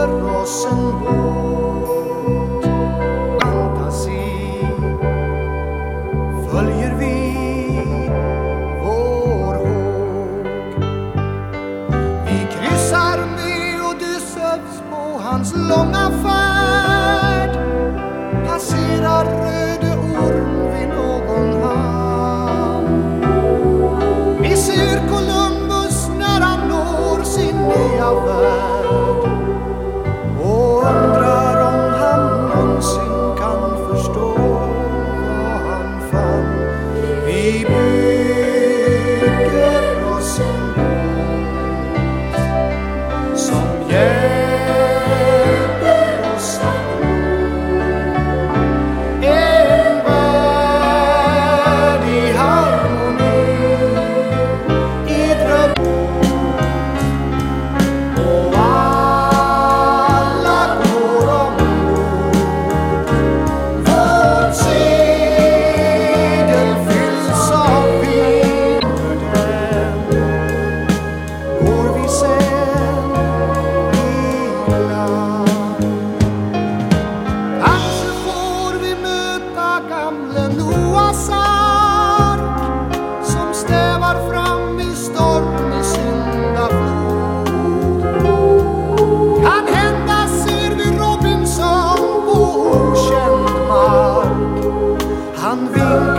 ger oss en våt fantasi följer vi vår håg. Vi kryssar med Odysseus på hans långa färd. far fram i stormig syndaflod. Kan hända ser vi Robinson på okänd mark. Han vill